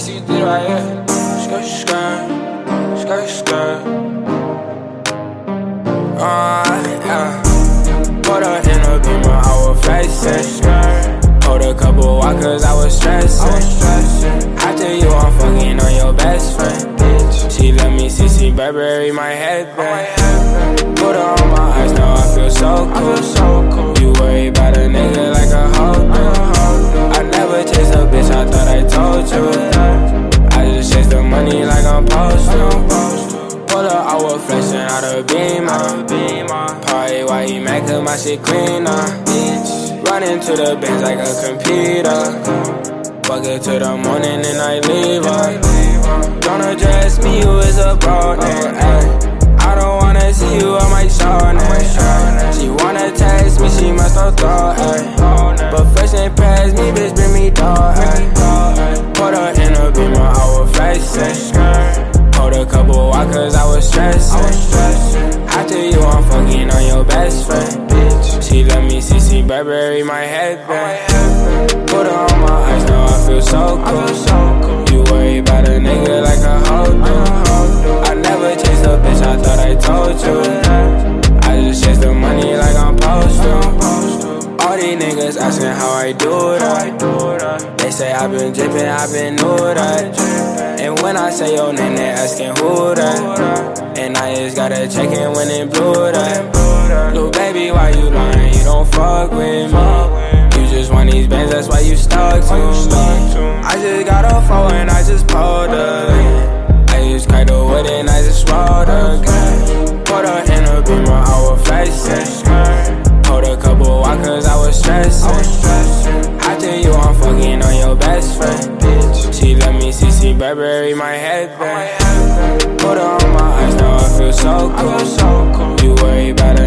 see through right here. Skirt, skirt, skirt, skirt. Uh, yeah. Put her in a beamer, I was flexing. Hold a couple walkers, I was stressing. I After you, I'm fucking on your best friend. She let me see, see Burberry, my headband. Put her on my out of beamer. Party while he mad cause my shit cleaner. Uh. Run into the bench like a computer. Fuck it till the morning and I leave her. Don't address me, you is a broad nigga. Eh, eh. I don't wanna see you on my show. She wanna text me, she must have thought, ay. But first ain't pass me, bitch, A couple walkers, I was stressing. After you, I'm fucking on your best friend. Bitch. She let me see, see Burberry, my headband. Put her on my eyes, now I feel so cool. You worry about a nigga like a hoe do. I never chase a bitch, I thought I told you. I just chase the money like I'm supposed to. All these niggas asking how I do that. They say I've been dripping, I've been new that. And when I say your name, they asking who that. And I just gotta check in when it blew that. Little baby, why you lying? You don't fuck with me. You just want these bands, that's why you stuck to me. I just got a phone and I just pulled up. I just cracked the wood and I just rolled again. Put her in a beamer, I was flexing. Hold a couple walkers, I was stressing. Burberry, my headband. Put on my eyes, now I feel so cool. You worry about